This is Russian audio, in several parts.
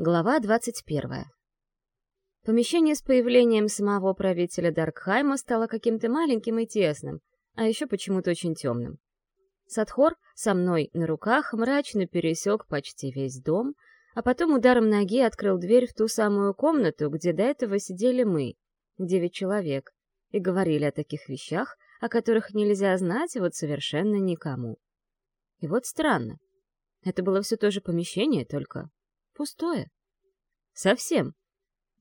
Глава 21. Помещение с появлением самого правителя Даркхайма стало каким-то маленьким и тесным, а еще почему-то очень темным. Садхор со мной на руках мрачно пересек почти весь дом, а потом ударом ноги открыл дверь в ту самую комнату, где до этого сидели мы, девять человек, и говорили о таких вещах, о которых нельзя знать вот совершенно никому. И вот странно. Это было все то же помещение, только Пустое. Совсем.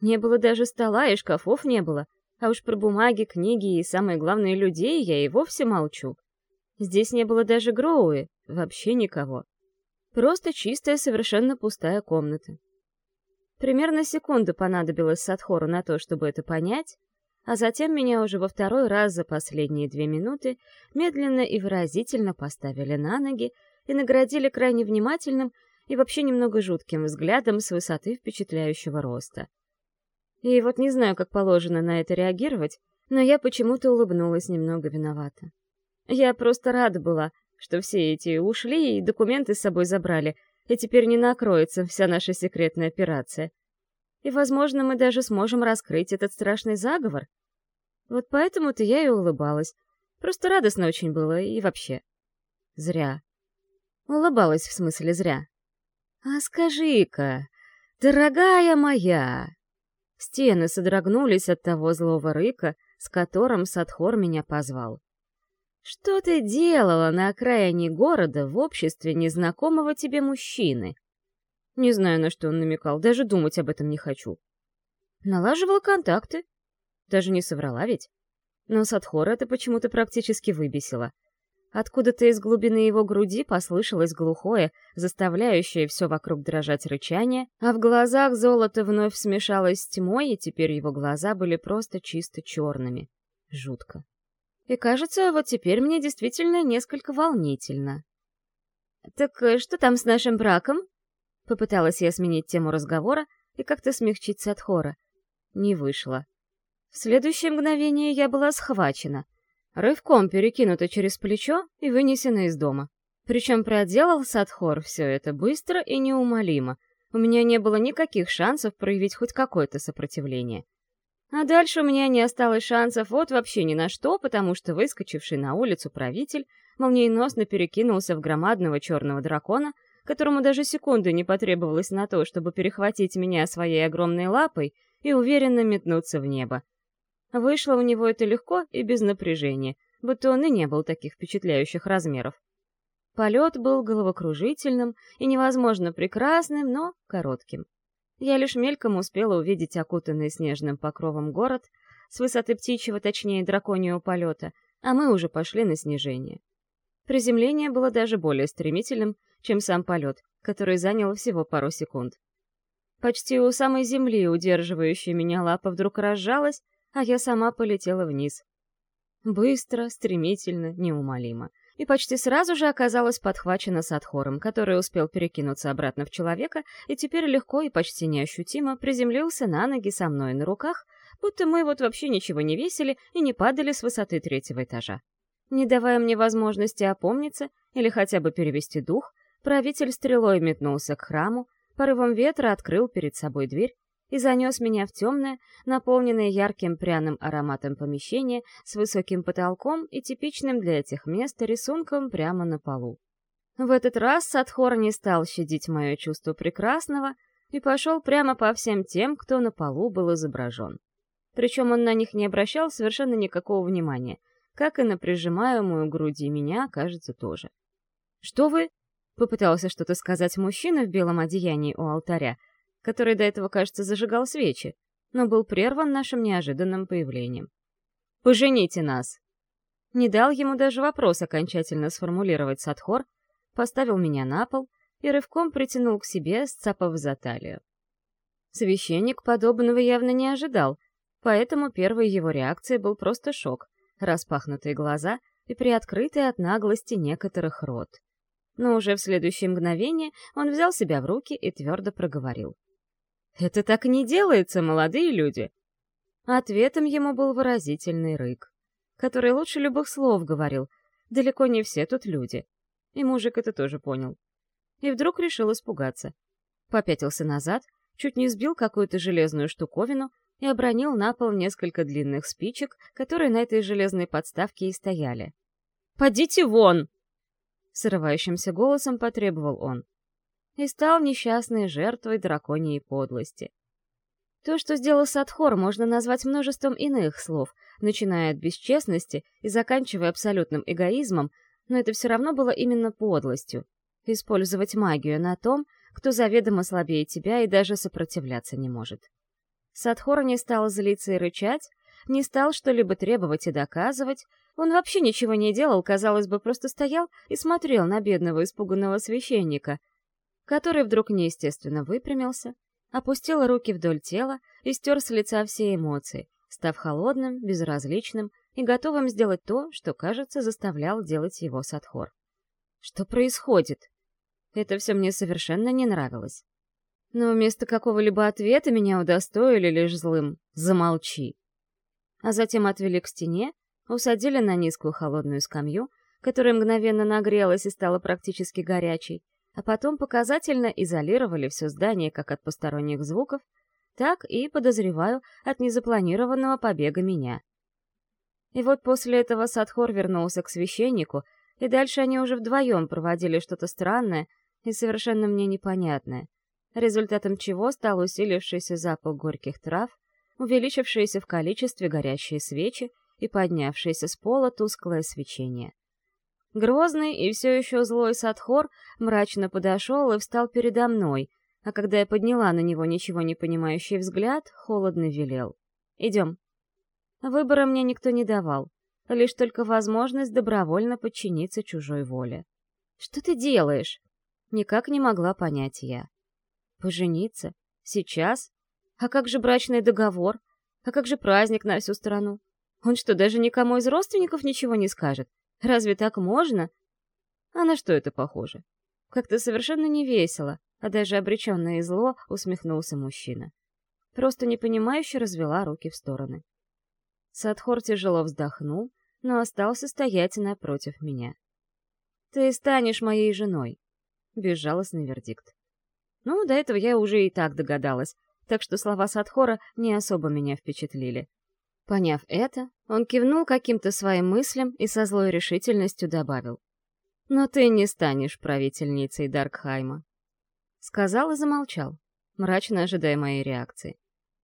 Не было даже стола и шкафов не было, а уж про бумаги, книги и, самое главное, людей я и вовсе молчу. Здесь не было даже Гроуи, вообще никого. Просто чистая, совершенно пустая комната. Примерно секунду понадобилось Садхору на то, чтобы это понять, а затем меня уже во второй раз за последние две минуты медленно и выразительно поставили на ноги и наградили крайне внимательным и вообще немного жутким взглядом с высоты впечатляющего роста. И вот не знаю, как положено на это реагировать, но я почему-то улыбнулась немного виновата. Я просто рада была, что все эти ушли и документы с собой забрали, и теперь не накроется вся наша секретная операция. И, возможно, мы даже сможем раскрыть этот страшный заговор. Вот поэтому-то я и улыбалась. Просто радостно очень было, и вообще. Зря. Улыбалась в смысле зря. «А скажи-ка, дорогая моя!» Стены содрогнулись от того злого рыка, с которым Садхор меня позвал. «Что ты делала на окраине города в обществе незнакомого тебе мужчины?» Не знаю, на что он намекал, даже думать об этом не хочу. Налаживала контакты. Даже не соврала ведь. Но Садхора это почему-то практически выбесило. Откуда-то из глубины его груди послышалось глухое, заставляющее все вокруг дрожать рычание, а в глазах золото вновь смешалось с тьмой, и теперь его глаза были просто чисто черными. Жутко. И кажется, вот теперь мне действительно несколько волнительно. «Так э, что там с нашим браком?» Попыталась я сменить тему разговора и как-то смягчить Садхора. Не вышло. В следующее мгновение я была схвачена — рывком перекинута через плечо и вынесена из дома. Причем проделал Садхор все это быстро и неумолимо. У меня не было никаких шансов проявить хоть какое-то сопротивление. А дальше у меня не осталось шансов вот вообще ни на что, потому что выскочивший на улицу правитель молниеносно перекинулся в громадного черного дракона, которому даже секунды не потребовалось на то, чтобы перехватить меня своей огромной лапой и уверенно метнуться в небо. Вышло у него это легко и без напряжения, будто он и не был таких впечатляющих размеров. Полет был головокружительным и невозможно прекрасным, но коротким. Я лишь мельком успела увидеть окутанный снежным покровом город с высоты птичьего, точнее драконьего полета, а мы уже пошли на снижение. Приземление было даже более стремительным, чем сам полет, который занял всего пару секунд. Почти у самой земли удерживающая меня лапа вдруг разжалась, а я сама полетела вниз. Быстро, стремительно, неумолимо. И почти сразу же оказалась подхвачена Садхором, который успел перекинуться обратно в человека и теперь легко и почти неощутимо приземлился на ноги со мной на руках, будто мы вот вообще ничего не весили и не падали с высоты третьего этажа. Не давая мне возможности опомниться или хотя бы перевести дух, правитель стрелой метнулся к храму, порывом ветра открыл перед собой дверь и занес меня в темное, наполненное ярким пряным ароматом помещение с высоким потолком и типичным для этих мест рисунком прямо на полу. В этот раз Садхор не стал щадить мое чувство прекрасного и пошел прямо по всем тем, кто на полу был изображен. Причем он на них не обращал совершенно никакого внимания, как и на прижимаемую груди меня, кажется, тоже. «Что вы?» — попытался что-то сказать мужчина в белом одеянии у алтаря, который до этого, кажется, зажигал свечи, но был прерван нашим неожиданным появлением. «Пожените нас!» Не дал ему даже вопрос окончательно сформулировать Садхор, поставил меня на пол и рывком притянул к себе, сцапав за талию. Священник подобного явно не ожидал, поэтому первой его реакцией был просто шок, распахнутые глаза и приоткрытый от наглости некоторых рот. Но уже в следующее мгновение он взял себя в руки и твердо проговорил. Это так не делается, молодые люди. Ответом ему был выразительный рык, который лучше любых слов говорил. Далеко не все тут люди. И мужик это тоже понял. И вдруг решил испугаться. Попятился назад, чуть не сбил какую-то железную штуковину и обронил на пол несколько длинных спичек, которые на этой железной подставке и стояли. «Подите вон!» Срывающимся голосом потребовал он. И стал несчастной жертвой драконьей подлости. То, что сделал Садхор, можно назвать множеством иных слов, начиная от бесчестности и заканчивая абсолютным эгоизмом, но это все равно было именно подлостью. Использовать магию на том, кто заведомо слабее тебя и даже сопротивляться не может. Садхор не стал злиться и рычать, не стал что-либо требовать и доказывать, он вообще ничего не делал, казалось бы, просто стоял и смотрел на бедного испуганного священника, который вдруг неестественно выпрямился, опустил руки вдоль тела и стер с лица все эмоции, став холодным, безразличным и готовым сделать то, что, кажется, заставлял делать его Садхор. Что происходит? Это все мне совершенно не нравилось. Но вместо какого-либо ответа меня удостоили лишь злым «замолчи». А затем отвели к стене, усадили на низкую холодную скамью, которая мгновенно нагрелась и стала практически горячей, а потом показательно изолировали все здание как от посторонних звуков, так и, подозреваю, от незапланированного побега меня. И вот после этого Садхор вернулся к священнику, и дальше они уже вдвоем проводили что-то странное и совершенно мне непонятное, результатом чего стал усилившийся запах горьких трав, увеличившиеся в количестве горящие свечи и поднявшееся с пола тусклое свечение. Грозный и все еще злой Садхор мрачно подошел и встал передо мной, а когда я подняла на него ничего не понимающий взгляд, холодно велел. «Идем». Выбора мне никто не давал, лишь только возможность добровольно подчиниться чужой воле. «Что ты делаешь?» Никак не могла понять я. «Пожениться? Сейчас? А как же брачный договор? А как же праздник на всю страну? Он что, даже никому из родственников ничего не скажет? Разве так можно? А на что это похоже? Как-то совершенно не весело, а даже обреченное зло усмехнулся мужчина. Просто непонимающе развела руки в стороны. Садхор тяжело вздохнул, но остался стоять напротив меня. «Ты станешь моей женой», — безжалостный вердикт. Ну, до этого я уже и так догадалась, так что слова Садхора не особо меня впечатлили. Поняв это, он кивнул каким-то своим мыслям и со злой решительностью добавил. «Но ты не станешь правительницей Даркхайма». Сказал и замолчал, мрачно ожидая моей реакции.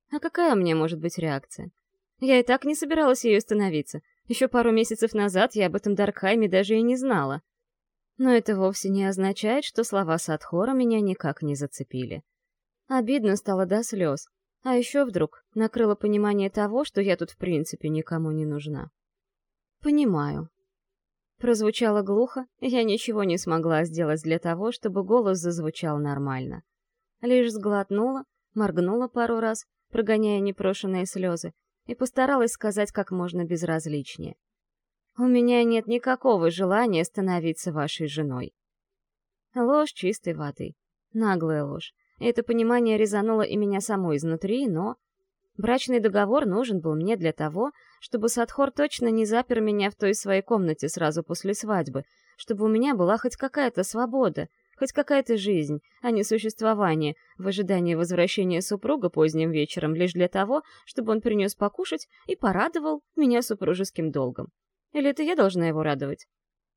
А какая у меня может быть реакция? Я и так не собиралась ее становиться. Еще пару месяцев назад я об этом Даркхайме даже и не знала. Но это вовсе не означает, что слова Садхора меня никак не зацепили. Обидно стало до слез, а еще вдруг накрыло понимание того, что я тут в принципе никому не нужна. «Понимаю». Прозвучало глухо, я ничего не смогла сделать для того, чтобы голос зазвучал нормально. Лишь сглотнула, моргнула пару раз, прогоняя непрошенные слезы, и постаралась сказать как можно безразличнее. «У меня нет никакого желания становиться вашей женой». Ложь чистой воды. Наглая ложь. Это понимание резануло и меня самой изнутри, но... Брачный договор нужен был мне для того, чтобы Садхор точно не запер меня в той своей комнате сразу после свадьбы, чтобы у меня была хоть какая-то свобода, хоть какая-то жизнь, а не существование, в ожидании возвращения супруга поздним вечером лишь для того, чтобы он принес покушать и порадовал меня супружеским долгом. Или это я должна его радовать?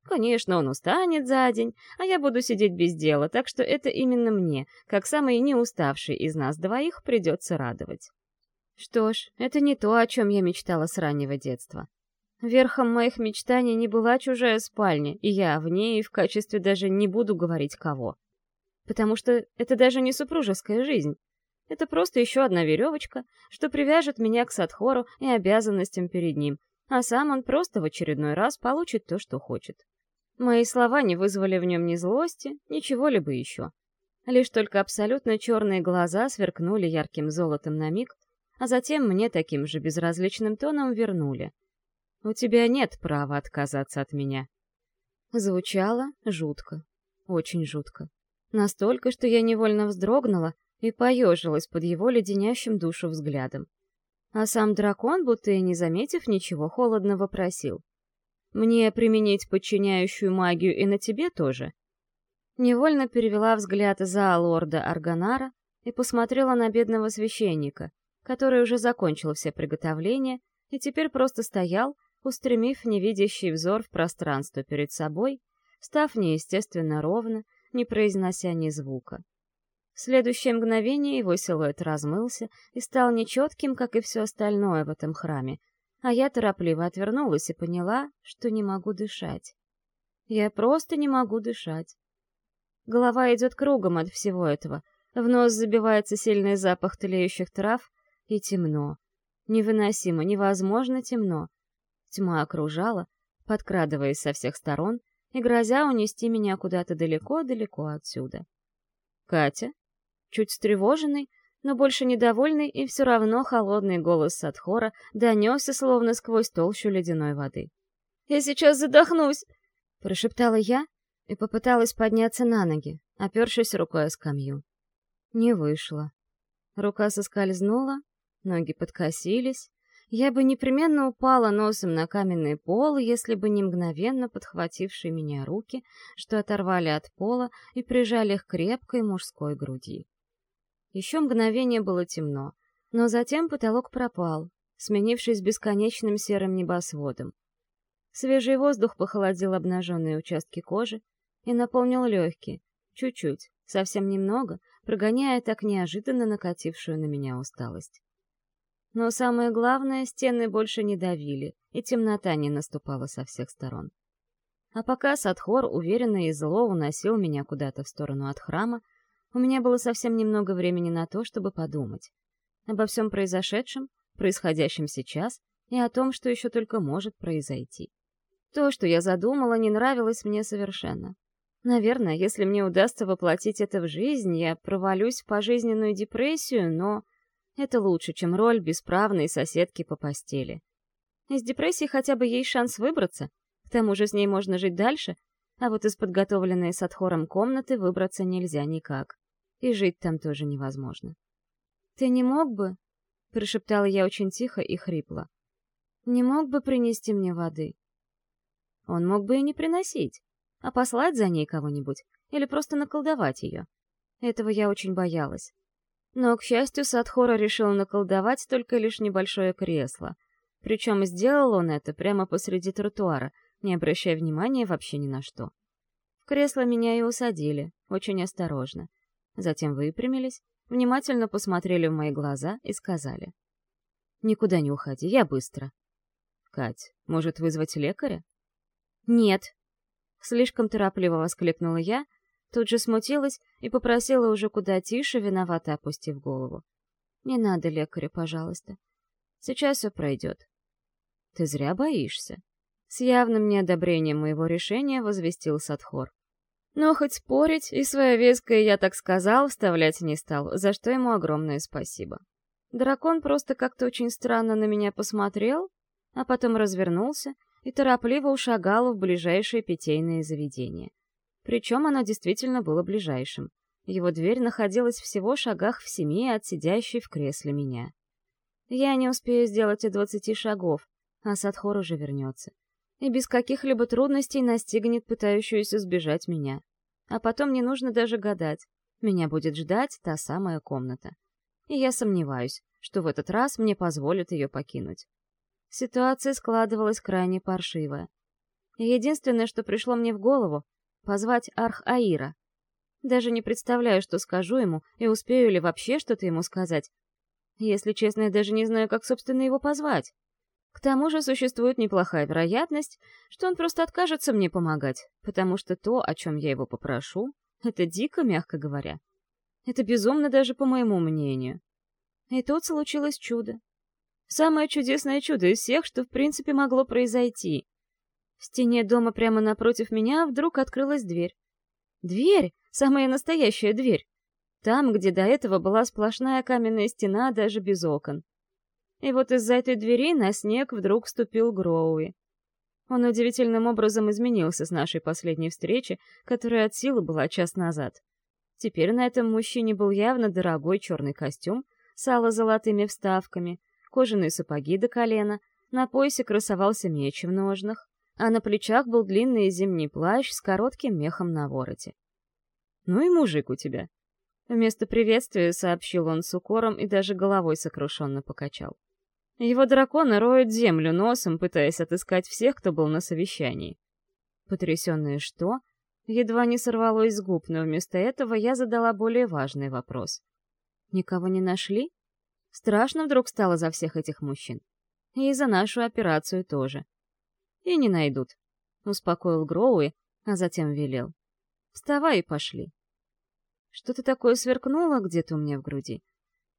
Конечно, он устанет за день, а я буду сидеть без дела, так что это именно мне, как самый неуставший из нас двоих, придется радовать. Что ж, это не то, о чем я мечтала с раннего детства. Верхом моих мечтаний не была чужая спальня, и я в ней в качестве даже не буду говорить кого. Потому что это даже не супружеская жизнь. Это просто еще одна веревочка, что привяжет меня к Садхору и обязанностям перед ним, а сам он просто в очередной раз получит то, что хочет. Мои слова не вызвали в нем ни злости, ничего либо еще. Лишь только абсолютно черные глаза сверкнули ярким золотом на миг, а затем мне таким же безразличным тоном вернули. «У тебя нет права отказаться от меня». Звучало жутко, очень жутко. Настолько, что я невольно вздрогнула и поежилась под его леденящим душу взглядом. А сам дракон, будто и не заметив ничего, холодно вопросил. Мне применить подчиняющую магию и на тебе тоже?» Невольно перевела взгляд за лорда Арганара и посмотрела на бедного священника, который уже закончил все приготовления и теперь просто стоял, устремив невидящий взор в пространство перед собой, став неестественно ровно, не произнося ни звука. В следующее мгновение его силуэт размылся и стал нечетким, как и все остальное в этом храме, а я торопливо отвернулась и поняла, что не могу дышать. Я просто не могу дышать. Голова идет кругом от всего этого, в нос забивается сильный запах тлеющих трав, и темно. Невыносимо, невозможно темно. Тьма окружала, подкрадываясь со всех сторон и грозя унести меня куда-то далеко-далеко отсюда. Катя, чуть встревоженный, но больше недовольный и все равно холодный голос Садхора донесся словно сквозь толщу ледяной воды. «Я сейчас задохнусь!» — прошептала я и попыталась подняться на ноги, опершись рукой о скамью. Не вышло. Рука соскользнула, ноги подкосились. Я бы непременно упала носом на каменный пол, если бы не мгновенно подхватившие меня руки, что оторвали от пола и прижали их крепкой мужской груди. Еще мгновение было темно, но затем потолок пропал, сменившись бесконечным серым небосводом. Свежий воздух похолодил обнаженные участки кожи и наполнил легкие, чуть-чуть, совсем немного, прогоняя так неожиданно накатившую на меня усталость. Но самое главное, стены больше не давили, и темнота не наступала со всех сторон. А пока Садхор уверенно и зло уносил меня куда-то в сторону от храма, у меня было совсем немного времени на то, чтобы подумать. Обо всем произошедшем, происходящем сейчас, и о том, что еще только может произойти. То, что я задумала, не нравилось мне совершенно. Наверное, если мне удастся воплотить это в жизнь, я провалюсь в пожизненную депрессию, но это лучше, чем роль бесправной соседки по постели. Из депрессии хотя бы есть шанс выбраться, к тому же с ней можно жить дальше, а вот из подготовленной с отхором комнаты выбраться нельзя никак и жить там тоже невозможно. «Ты не мог бы?» — прошептала я очень тихо и хрипло. «Не мог бы принести мне воды?» Он мог бы и не приносить, а послать за ней кого-нибудь или просто наколдовать ее. Этого я очень боялась. Но, к счастью, Садхора решил наколдовать только лишь небольшое кресло. Причем сделал он это прямо посреди тротуара, не обращая внимания вообще ни на что. В кресло меня и усадили, очень осторожно. Затем выпрямились, внимательно посмотрели в мои глаза и сказали. «Никуда не уходи, я быстро». «Кать, может вызвать лекаря?» «Нет». Слишком торопливо воскликнула я, тут же смутилась и попросила уже куда тише, виновато опустив голову. «Не надо лекаря, пожалуйста. Сейчас все пройдет». «Ты зря боишься». С явным неодобрением моего решения возвестил Садхор. Но хоть спорить, и свое веское «я так сказал» вставлять не стал, за что ему огромное спасибо. Дракон просто как-то очень странно на меня посмотрел, а потом развернулся и торопливо ушагал в ближайшее питейное заведение. Причем оно действительно было ближайшим. Его дверь находилась всего шагах в семи от сидящей в кресле меня. Я не успею сделать и двадцати шагов, а Садхор уже вернется и без каких-либо трудностей настигнет пытающуюся сбежать меня. А потом не нужно даже гадать. Меня будет ждать та самая комната. И я сомневаюсь, что в этот раз мне позволят ее покинуть. Ситуация складывалась крайне паршивая. единственное, что пришло мне в голову — позвать Арх-Аира. Даже не представляю, что скажу ему, и успею ли вообще что-то ему сказать. Если честно, я даже не знаю, как, собственно, его позвать. К тому же существует неплохая вероятность, что он просто откажется мне помогать, потому что то, о чем я его попрошу, это дико, мягко говоря. Это безумно даже по моему мнению. И тут случилось чудо. Самое чудесное чудо из всех, что в принципе могло произойти. В стене дома прямо напротив меня вдруг открылась дверь. Дверь! Самая настоящая дверь! Там, где до этого была сплошная каменная стена даже без окон. И вот из-за этой двери на снег вдруг вступил Гроуи. Он удивительным образом изменился с нашей последней встречи, которая от силы была час назад. Теперь на этом мужчине был явно дорогой черный костюм с ало-золотыми вставками, кожаные сапоги до колена, на поясе красовался меч в ножнах, а на плечах был длинный зимний плащ с коротким мехом на вороте. «Ну и мужик у тебя», Вместо приветствия сообщил он с укором и даже головой сокрушенно покачал. Его драконы роют землю носом, пытаясь отыскать всех, кто был на совещании. Потрясенная что? Едва не сорвалось с губ, но вместо этого я задала более важный вопрос. Никого не нашли? Страшно вдруг стало за всех этих мужчин. И за нашу операцию тоже. И не найдут. Успокоил Гроуи, а затем велел. Вставай и пошли. Что-то такое сверкнуло где-то у меня в груди.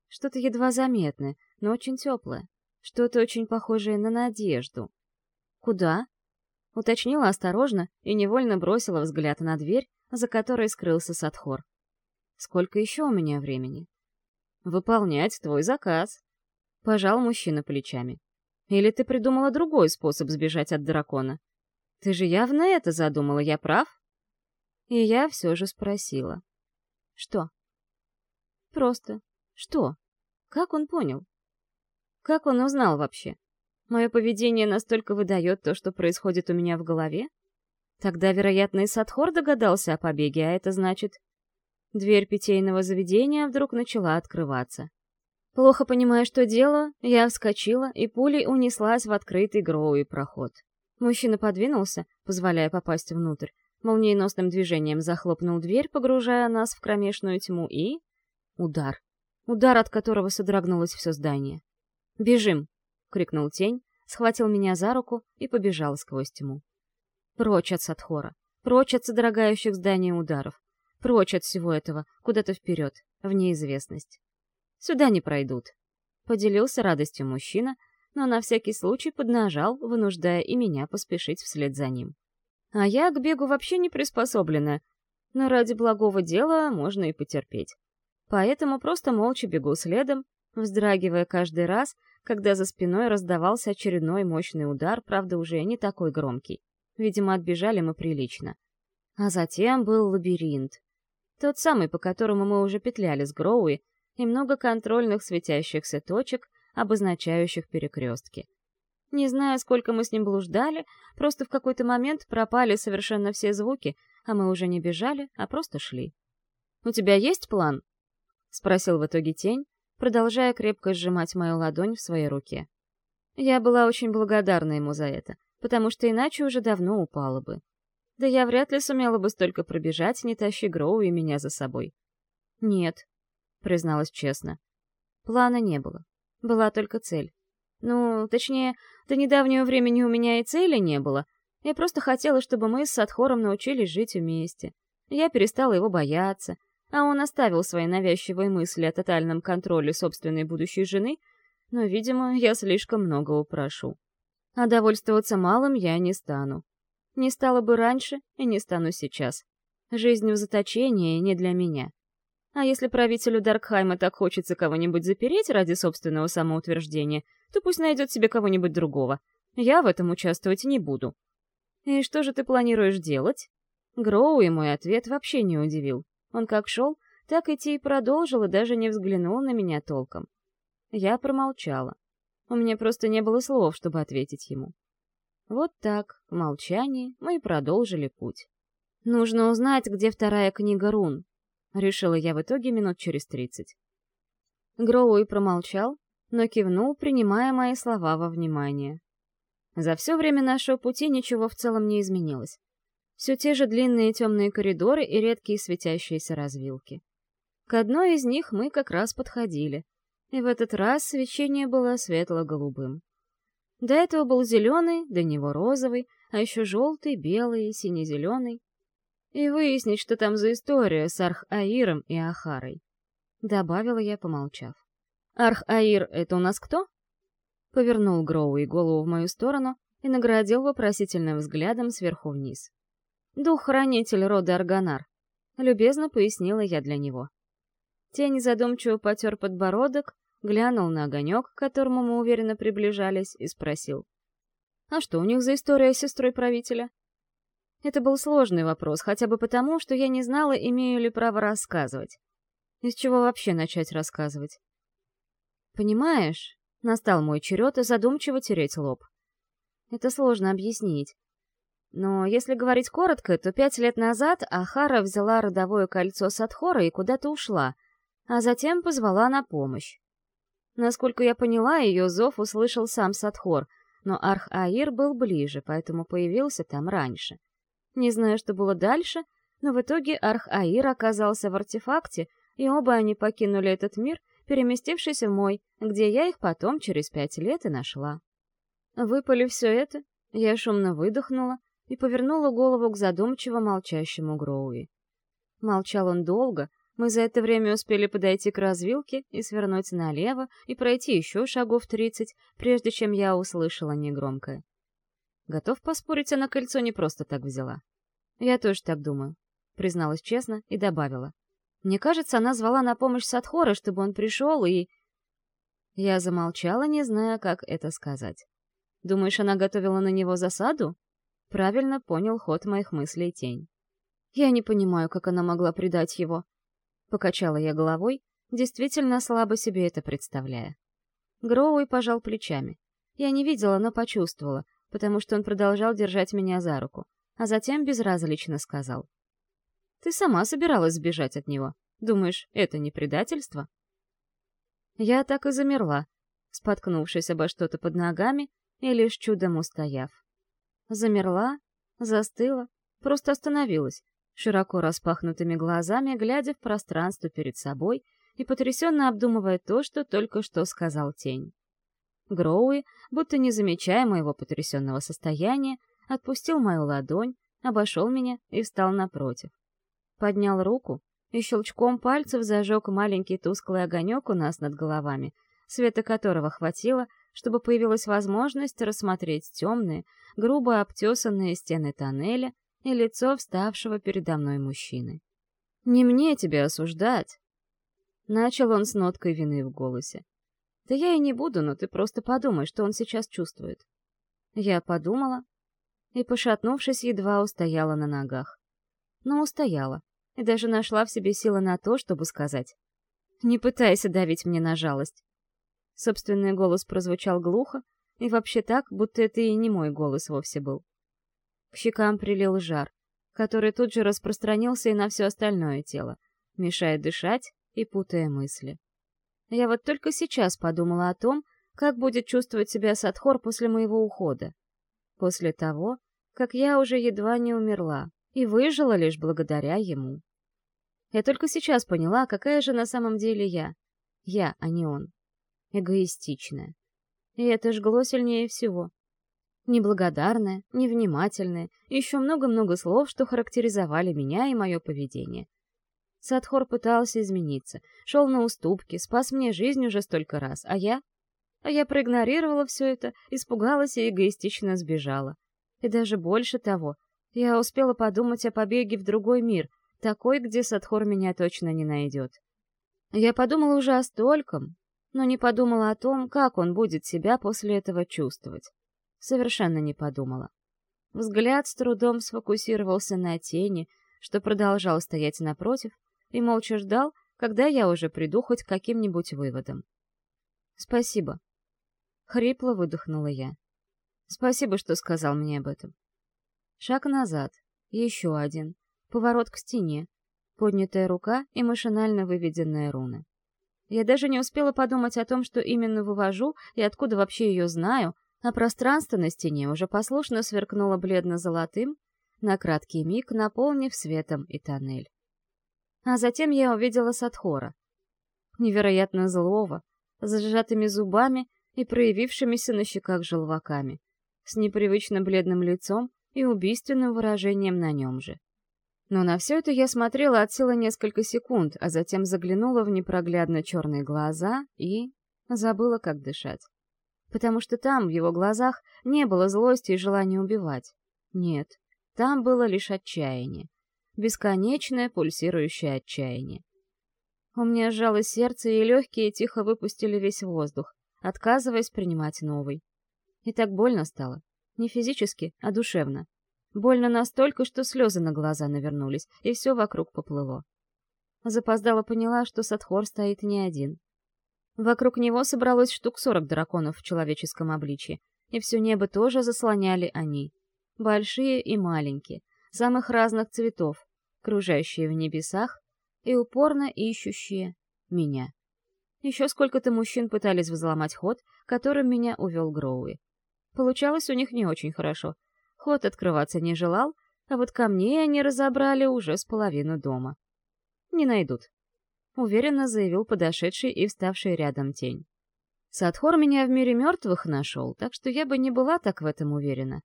Что-то едва заметное, но очень теплое. Что-то очень похожее на надежду. «Куда?» — уточнила осторожно и невольно бросила взгляд на дверь, за которой скрылся Садхор. «Сколько еще у меня времени?» «Выполнять твой заказ», — пожал мужчина плечами. «Или ты придумала другой способ сбежать от дракона? Ты же явно это задумала, я прав?» И я все же спросила. Что? Просто. Что? Как он понял? Как он узнал вообще? Мое поведение настолько выдает то, что происходит у меня в голове? Тогда, вероятно, и Садхор догадался о побеге, а это значит... Дверь питейного заведения вдруг начала открываться. Плохо понимая, что дело, я вскочила и пулей унеслась в открытый гроуи проход. Мужчина подвинулся, позволяя попасть внутрь, молниеносным движением захлопнул дверь, погружая нас в кромешную тьму, и... Удар. Удар, от которого содрогнулось все здание. «Бежим!» — крикнул тень, схватил меня за руку и побежал сквозь тьму. Прочь от Садхора, прочь от содрогающих здания ударов, прочь от всего этого, куда-то вперед, в неизвестность. Сюда не пройдут. Поделился радостью мужчина, но на всякий случай поднажал, вынуждая и меня поспешить вслед за ним. А я к бегу вообще не приспособлена, но ради благого дела можно и потерпеть. Поэтому просто молча бегу следом, вздрагивая каждый раз, когда за спиной раздавался очередной мощный удар, правда, уже не такой громкий. Видимо, отбежали мы прилично. А затем был лабиринт. Тот самый, по которому мы уже петляли с Гроуи, и много контрольных светящихся точек, обозначающих перекрестки. Не знаю, сколько мы с ним блуждали, просто в какой-то момент пропали совершенно все звуки, а мы уже не бежали, а просто шли. «У тебя есть план?» — спросил в итоге тень, продолжая крепко сжимать мою ладонь в своей руке. Я была очень благодарна ему за это, потому что иначе уже давно упала бы. Да я вряд ли сумела бы столько пробежать, не тащи Гроу и меня за собой. «Нет», — призналась честно. Плана не было. Была только цель. Ну, точнее, до недавнего времени у меня и цели не было. Я просто хотела, чтобы мы с Садхором научились жить вместе. Я перестала его бояться, а он оставил свои навязчивые мысли о тотальном контроле собственной будущей жены, но, видимо, я слишком много упрошу. А довольствоваться малым я не стану. Не стала бы раньше и не стану сейчас. Жизнь в заточении не для меня. А если правителю Даркхайма так хочется кого-нибудь запереть ради собственного самоутверждения, то пусть найдет себе кого-нибудь другого. Я в этом участвовать не буду. И что же ты планируешь делать? Гроу и мой ответ вообще не удивил. Он как шел, так идти и продолжил, и даже не взглянул на меня толком. Я промолчала. У меня просто не было слов, чтобы ответить ему. Вот так, в молчании, мы и продолжили путь. Нужно узнать, где вторая книга рун, решила я в итоге минут через тридцать. Гроуи промолчал, но кивнул, принимая мои слова во внимание. За все время нашего пути ничего в целом не изменилось. Все те же длинные темные коридоры и редкие светящиеся развилки. К одной из них мы как раз подходили, и в этот раз свечение было светло-голубым. До этого был зеленый, до него розовый, а еще желтый, белый, сине-зеленый и выяснить, что там за история с Арх-Аиром и Ахарой. Добавила я, помолчав. «Арх-Аир — это у нас кто?» Повернул Гроуи голову в мою сторону и наградил вопросительным взглядом сверху вниз. «Дух-хранитель рода Арганар», — любезно пояснила я для него. Тень задумчиво потер подбородок, глянул на огонек, к которому мы уверенно приближались, и спросил. «А что у них за история с сестрой правителя?» Это был сложный вопрос, хотя бы потому, что я не знала, имею ли право рассказывать. Из чего вообще начать рассказывать? Понимаешь, настал мой черед задумчиво тереть лоб. Это сложно объяснить. Но если говорить коротко, то пять лет назад Ахара взяла родовое кольцо Садхора и куда-то ушла — а затем позвала на помощь. Насколько я поняла, ее зов услышал сам Садхор, но Арх-Аир был ближе, поэтому появился там раньше. Не знаю, что было дальше, но в итоге Арх-Аир оказался в артефакте, и оба они покинули этот мир, переместившись в мой, где я их потом через пять лет и нашла. Выпали все это, я шумно выдохнула и повернула голову к задумчиво молчащему Гроуи. Молчал он долго, мы за это время успели подойти к развилке и свернуть налево, и пройти еще шагов тридцать, прежде чем я услышала негромкое. Готов поспорить, она кольцо не просто так взяла. Я тоже так думаю, призналась честно и добавила. Мне кажется, она звала на помощь Садхора, чтобы он пришел и... Я замолчала, не зная, как это сказать. Думаешь, она готовила на него засаду? Правильно понял ход моих мыслей тень. Я не понимаю, как она могла предать его, Покачала я головой, действительно слабо себе это представляя. Гроуи пожал плечами. Я не видела, но почувствовала, потому что он продолжал держать меня за руку, а затем безразлично сказал. «Ты сама собиралась сбежать от него. Думаешь, это не предательство?» Я так и замерла, споткнувшись обо что-то под ногами и лишь чудом устояв. Замерла, застыла, просто остановилась, широко распахнутыми глазами, глядя в пространство перед собой и потрясенно обдумывая то, что только что сказал тень. Гроуи, будто не замечая моего потрясенного состояния, отпустил мою ладонь, обошел меня и встал напротив. Поднял руку и щелчком пальцев зажег маленький тусклый огонек у нас над головами, света которого хватило, чтобы появилась возможность рассмотреть темные, грубо обтесанные стены тоннеля и лицо вставшего передо мной мужчины. «Не мне тебя осуждать!» Начал он с ноткой вины в голосе. «Да я и не буду, но ты просто подумай, что он сейчас чувствует». Я подумала и, пошатнувшись, едва устояла на ногах. Но устояла, и даже нашла в себе силы на то, чтобы сказать. «Не пытайся давить мне на жалость». Собственный голос прозвучал глухо, и вообще так, будто это и не мой голос вовсе был. К щекам прилил жар, который тут же распространился и на все остальное тело, мешая дышать и путая мысли. Я вот только сейчас подумала о том, как будет чувствовать себя Садхор после моего ухода. После того, как я уже едва не умерла и выжила лишь благодаря ему. Я только сейчас поняла, какая же на самом деле я. Я, а не он. Эгоистичная. И это жгло сильнее всего. Неблагодарная, невнимательная, еще много-много слов, что характеризовали меня и мое поведение. Садхор пытался измениться, шел на уступки, спас мне жизнь уже столько раз, а я? А я проигнорировала все это, испугалась и эгоистично сбежала. И даже больше того, я успела подумать о побеге в другой мир, такой, где Садхор меня точно не найдет. Я подумала уже о стольком, но не подумала о том, как он будет себя после этого чувствовать совершенно не подумала. Взгляд с трудом сфокусировался на тени, что продолжал стоять напротив, и молча ждал, когда я уже приду хоть к каким-нибудь выводам. «Спасибо», — хрипло выдохнула я. «Спасибо, что сказал мне об этом». Шаг назад, еще один, поворот к стене, поднятая рука и машинально выведенная руна. Я даже не успела подумать о том, что именно вывожу и откуда вообще ее знаю, а пространство на стене уже послушно сверкнуло бледно-золотым, на краткий миг наполнив светом и тоннель. А затем я увидела Садхора. Невероятно злого, с сжатыми зубами и проявившимися на щеках желваками, с непривычно бледным лицом и убийственным выражением на нем же. Но на все это я смотрела от силы несколько секунд, а затем заглянула в непроглядно черные глаза и... забыла, как дышать потому что там, в его глазах, не было злости и желания убивать. Нет, там было лишь отчаяние. Бесконечное пульсирующее отчаяние. У меня сжалось сердце, и легкие тихо выпустили весь воздух, отказываясь принимать новый. И так больно стало. Не физически, а душевно. Больно настолько, что слезы на глаза навернулись, и все вокруг поплыло. Запоздала поняла, что Садхор стоит не один. Вокруг него собралось штук сорок драконов в человеческом обличье, и все небо тоже заслоняли они. Большие и маленькие, самых разных цветов, кружащие в небесах и упорно ищущие меня. Еще сколько-то мужчин пытались взломать ход, которым меня увел Гроуи. Получалось у них не очень хорошо. Ход открываться не желал, а вот камней они разобрали уже с половину дома. «Не найдут», — уверенно заявил подошедший и вставший рядом тень. Садхор меня в мире мертвых нашел, так что я бы не была так в этом уверена.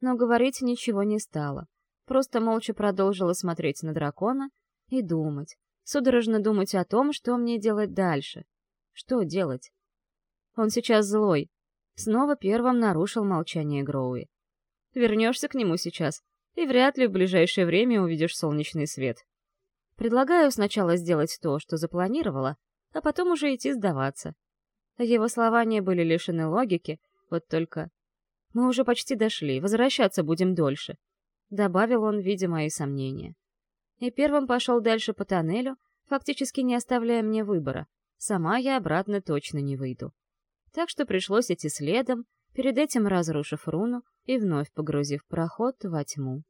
Но говорить ничего не стала. Просто молча продолжила смотреть на дракона и думать, судорожно думать о том, что мне делать дальше. Что делать? Он сейчас злой. Снова первым нарушил молчание Гроуи. Вернешься к нему сейчас, и вряд ли в ближайшее время увидишь солнечный свет. Предлагаю сначала сделать то, что запланировала, а потом уже идти сдаваться. Его слова не были лишены логики, вот только... Мы уже почти дошли, возвращаться будем дольше. Добавил он, видя мои сомнения. И первым пошел дальше по тоннелю, фактически не оставляя мне выбора. Сама я обратно точно не выйду. Так что пришлось идти следом, перед этим разрушив руну и вновь погрузив проход во тьму.